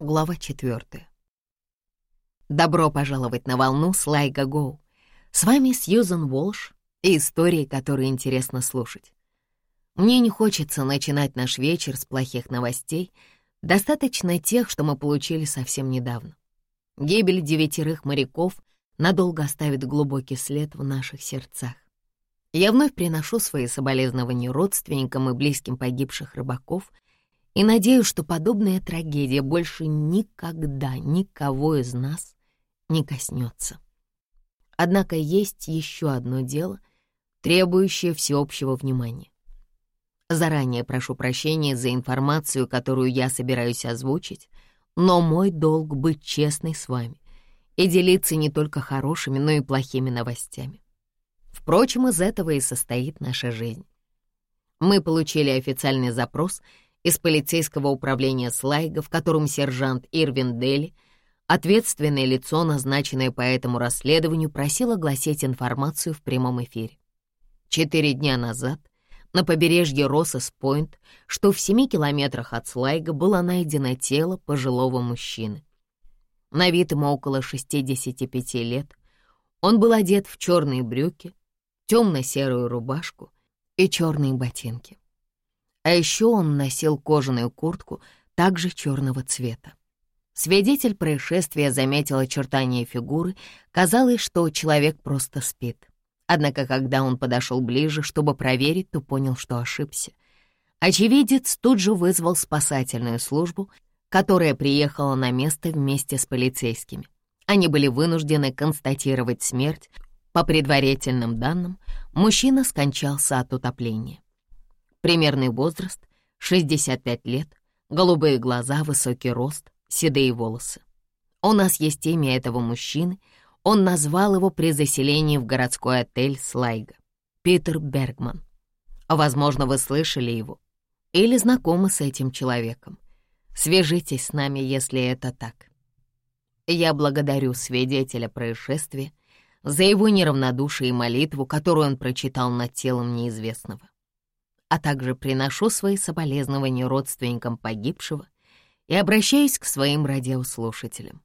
Глава четвертая. Добро пожаловать на волну Слайга Гоу. С вами Сьюзан Волш и истории, которые интересно слушать. Мне не хочется начинать наш вечер с плохих новостей, достаточно тех, что мы получили совсем недавно. Гибель девятерых моряков надолго оставит глубокий след в наших сердцах. Я вновь приношу свои соболезнования родственникам и близким погибших рыбаков и надеюсь, что подобная трагедия больше никогда никого из нас не коснется. Однако есть еще одно дело, требующее всеобщего внимания. Заранее прошу прощения за информацию, которую я собираюсь озвучить, но мой долг — быть честной с вами и делиться не только хорошими, но и плохими новостями. Впрочем, из этого и состоит наша жизнь. Мы получили официальный запрос из полицейского управления Слайга, в котором сержант Ирвин Дели — Ответственное лицо, назначенное по этому расследованию, просило гласить информацию в прямом эфире. Четыре дня назад на побережье Россес-Пойнт, что в семи километрах от Слайга, было найдено тело пожилого мужчины. На вид ему около 65 лет. Он был одет в черные брюки, темно-серую рубашку и черные ботинки. А еще он носил кожаную куртку также черного цвета. Свидетель происшествия заметил очертания фигуры. Казалось, что человек просто спит. Однако, когда он подошел ближе, чтобы проверить, то понял, что ошибся. Очевидец тут же вызвал спасательную службу, которая приехала на место вместе с полицейскими. Они были вынуждены констатировать смерть. По предварительным данным, мужчина скончался от утопления. Примерный возраст — 65 лет, голубые глаза, высокий рост, седые волосы. У нас есть имя этого мужчины. Он назвал его при заселении в городской отель Слайга. Питер Бергман. Возможно, вы слышали его или знакомы с этим человеком. Свяжитесь с нами, если это так. Я благодарю свидетеля происшествия за его неравнодушие и молитву, которую он прочитал над телом неизвестного. А также приношу свои соболезнования родственникам погибшего — и обращаюсь к своим радиослушателям.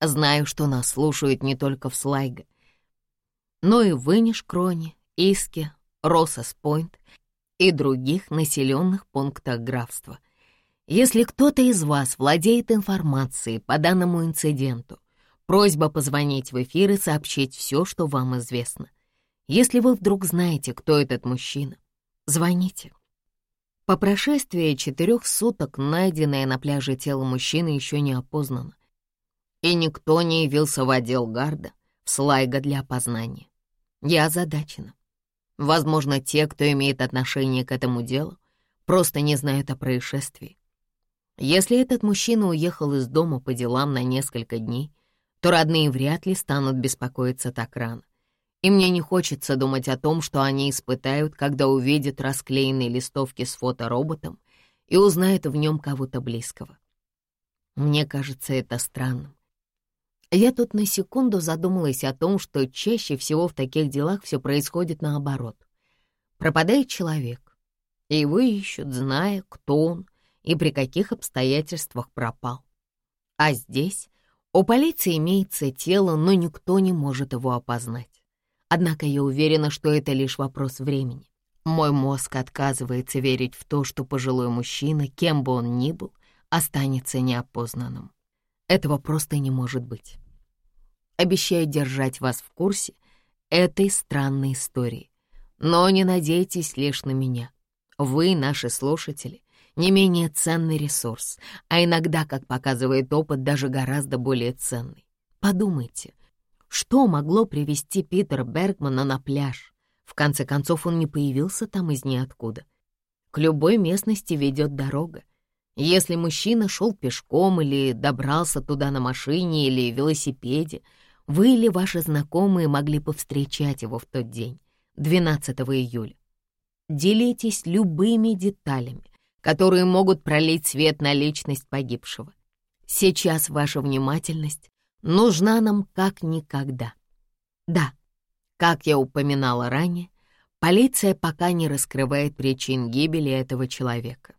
Знаю, что нас слушают не только в Слайго, но и в Инишкроне, Иске, Россос-Пойнт и других населенных пунктах графства. Если кто-то из вас владеет информацией по данному инциденту, просьба позвонить в эфир и сообщить все, что вам известно. Если вы вдруг знаете, кто этот мужчина, звоните. По прошествии четырех суток найденное на пляже тело мужчины еще не опознано, и никто не явился в отдел гарда в Слайга для опознания. Я озадачена. Возможно, те, кто имеет отношение к этому делу, просто не знают о происшествии. Если этот мужчина уехал из дома по делам на несколько дней, то родные вряд ли станут беспокоиться так рано и мне не хочется думать о том, что они испытают, когда увидят расклеенные листовки с фотороботом и узнают в нем кого-то близкого. Мне кажется это странным. Я тут на секунду задумалась о том, что чаще всего в таких делах все происходит наоборот. Пропадает человек, и его ищут, зная, кто он и при каких обстоятельствах пропал. А здесь у полиции имеется тело, но никто не может его опознать. Однако я уверена, что это лишь вопрос времени. Мой мозг отказывается верить в то, что пожилой мужчина, кем бы он ни был, останется неопознанным. Этого просто не может быть. Обещаю держать вас в курсе этой странной истории. Но не надейтесь лишь на меня. Вы, наши слушатели, не менее ценный ресурс, а иногда, как показывает опыт, даже гораздо более ценный. Подумайте, что могло привести Питера Бергмана на пляж? В конце концов, он не появился там из ниоткуда. К любой местности ведет дорога. Если мужчина шел пешком или добрался туда на машине или велосипеде, вы или ваши знакомые могли повстречать его в тот день, 12 июля. Делитесь любыми деталями, которые могут пролить свет на личность погибшего. Сейчас ваша внимательность нужна нам как никогда. Да, как я упоминала ранее, Полиция пока не раскрывает причин гибели этого человека.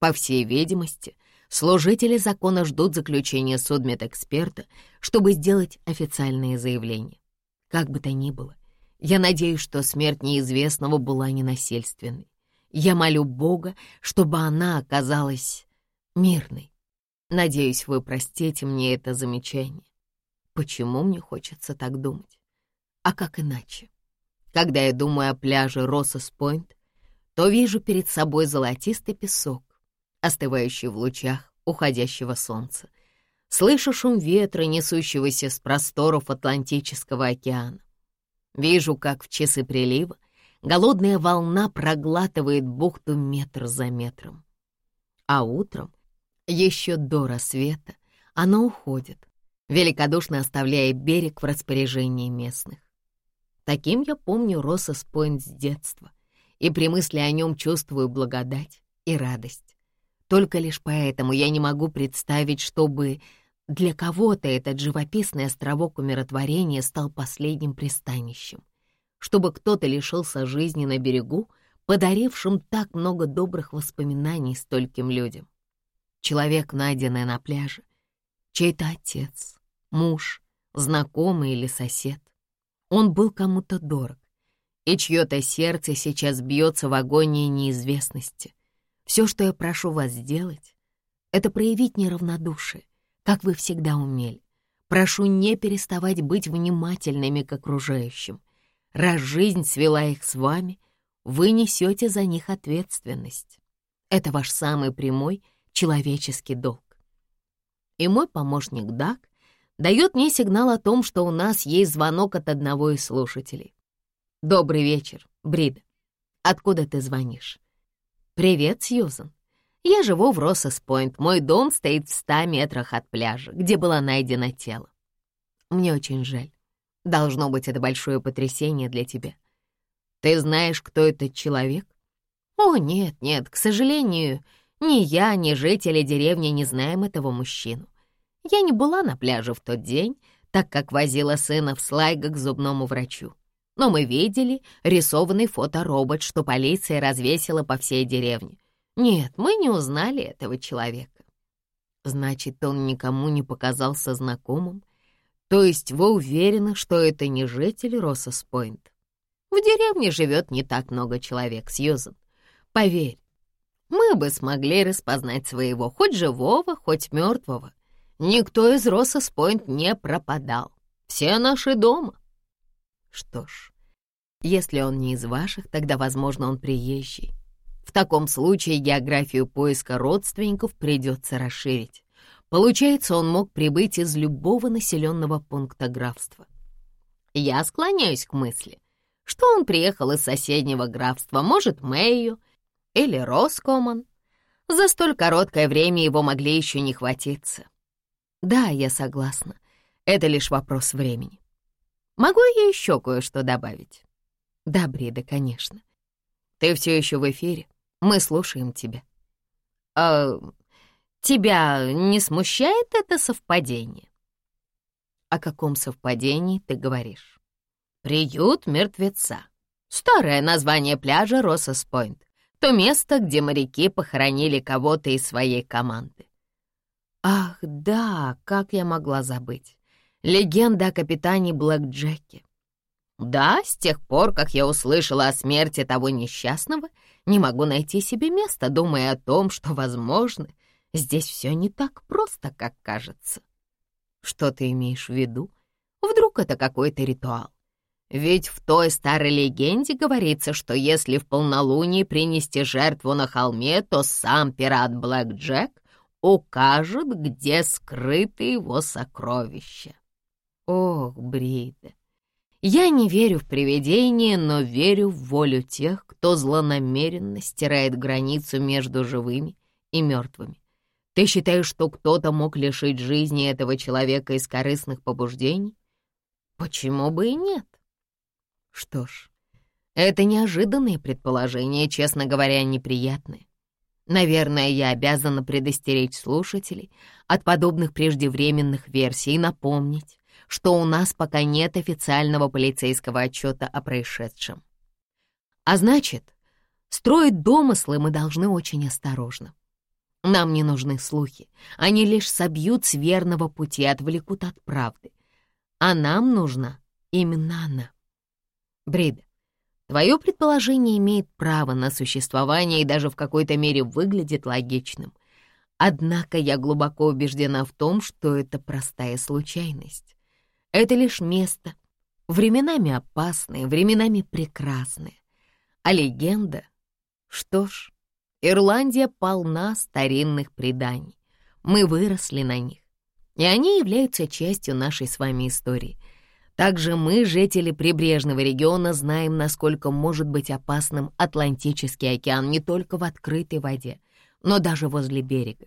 По всей видимости, служители закона ждут заключения судмедэксперта, чтобы сделать официальное заявление. Как бы то ни было, я надеюсь, что смерть неизвестного была ненасильственной. Я молю Бога, чтобы она оказалась мирной. Надеюсь, вы простите мне это замечание. Почему мне хочется так думать? А как иначе? Когда я думаю о пляже Россос-Пойнт, то вижу перед собой золотистый песок, остывающий в лучах уходящего солнца. Слышу шум ветра, несущегося с просторов Атлантического океана. Вижу, как в часы прилива голодная волна проглатывает бухту метр за метром. А утром, еще до рассвета, она уходит, великодушно оставляя берег в распоряжении местных. Таким я помню Россос Пойнт с детства, и при мысли о нем чувствую благодать и радость. Только лишь поэтому я не могу представить, чтобы для кого-то этот живописный островок умиротворения стал последним пристанищем, чтобы кто-то лишился жизни на берегу, подарившим так много добрых воспоминаний стольким людям. Человек, найденный на пляже, чей-то отец, муж, знакомый или сосед. Он был кому-то дорог, и чье-то сердце сейчас бьется в агонии неизвестности. Все, что я прошу вас сделать, это проявить неравнодушие, как вы всегда умели. Прошу не переставать быть внимательными к окружающим. Раз жизнь свела их с вами, вы несете за них ответственность. Это ваш самый прямой человеческий долг. И мой помощник Дак дает мне сигнал о том, что у нас есть звонок от одного из слушателей. «Добрый вечер, Брида. Откуда ты звонишь?» «Привет, Сьюзан. Я живу в Россос-Пойнт. Мой дом стоит в ста метрах от пляжа, где было найдено тело. Мне очень жаль. Должно быть, это большое потрясение для тебя. Ты знаешь, кто этот человек? О, нет, нет, к сожалению, ни я, ни жители деревни не знаем этого мужчину. Я не была на пляже в тот день, так как возила сына в Слайго к зубному врачу. Но мы видели рисованный фоторобот, что полиция развесила по всей деревне. Нет, мы не узнали этого человека. Значит, он никому не показался знакомым? То есть вы уверены, что это не житель Россос-Пойнт? В деревне живет не так много человек, Сьюзен. Поверь, мы бы смогли распознать своего, хоть живого, хоть мертвого. Никто из Россос-Пойнт не пропадал. Все наши дома. Что ж, если он не из ваших, тогда, возможно, он приезжий. В таком случае географию поиска родственников придется расширить. Получается, он мог прибыть из любого населенного пункта графства. Я склоняюсь к мысли, что он приехал из соседнего графства, может, Мэйю или Роскоман. За столь короткое время его могли еще не хватиться. Да, я согласна. Это лишь вопрос времени. Могу я еще кое-что добавить? Да, Брида, конечно. Ты все еще в эфире. Мы слушаем тебя. А тебя не смущает это совпадение? О каком совпадении ты говоришь? Приют мертвеца. Старое название пляжа Россос-Пойнт. То место, где моряки похоронили кого-то из своей команды. Ах, да, как я могла забыть. Легенда о капитане Блэк Джеке. Да, с тех пор, как я услышала о смерти того несчастного, не могу найти себе места, думая о том, что, возможно, здесь все не так просто, как кажется. Что ты имеешь в виду? Вдруг это какой-то ритуал? Ведь в той старой легенде говорится, что если в полнолуние принести жертву на холме, то сам пират Блэк Джек укажет, где скрыты его сокровища. Ох, Брида, я не верю в привидения, но верю в волю тех, кто злонамеренно стирает границу между живыми и мертвыми. Ты считаешь, что кто-то мог лишить жизни этого человека из корыстных побуждений? Почему бы и нет? Что ж, это неожиданные предположения, честно говоря, неприятные. Наверное, я обязана предостеречь слушателей от подобных преждевременных версий и напомнить, что у нас пока нет официального полицейского отчета о происшедшем. А значит, строить домыслы мы должны очень осторожно. Нам не нужны слухи, они лишь собьют с верного пути, отвлекут от правды. А нам нужна именно она. Брида, твое предположение имеет право на существование и даже в какой-то мере выглядит логичным. Однако я глубоко убеждена в том, что это простая случайность. Это лишь место, временами опасное, временами прекрасное. А легенда? Что ж, Ирландия полна старинных преданий. Мы выросли на них, и они являются частью нашей с вами истории. Также мы, жители прибрежного региона, знаем, насколько может быть опасным Атлантический океан не только в открытой воде, но даже возле берега.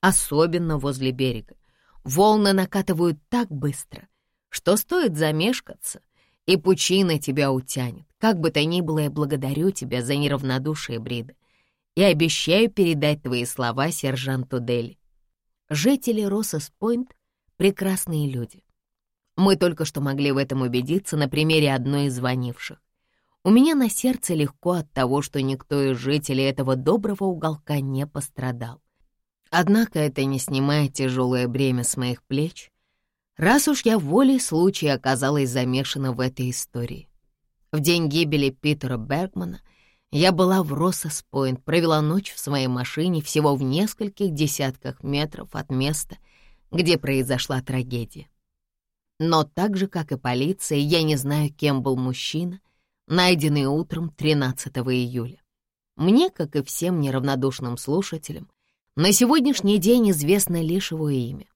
Особенно возле берега. Волны накатывают так быстро, что стоит замешкаться, и пучина тебя утянет. Как бы то ни было, я благодарю тебя за неравнодушие, Брида, и обещаю передать твои слова сержанту Дели. Жители Россос-Пойнт — прекрасные люди. Мы только что могли в этом убедиться на примере одной из звонивших. У меня на сердце легко от того, что никто из жителей этого доброго уголка не пострадал. Однако это не снимает тяжелое бремя с моих плеч, раз уж я волей случая оказалась замешана в этой истории. В день гибели Питера Бергмана я была в Россос-Пойнт, провела ночь в своей машине всего в нескольких десятках метров от места, где произошла трагедия. Но так же, как и полиция, я не знаю, кем был мужчина, найденный утром 13 июля. Мне, как и всем неравнодушным слушателям, на сегодняшний день известно лишь его имя.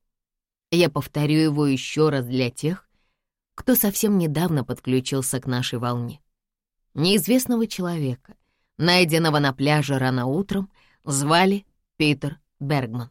Я повторю его еще раз для тех, кто совсем недавно подключился к нашей волне. Неизвестного человека, найденного на пляже рано утром, звали Питер Бергман.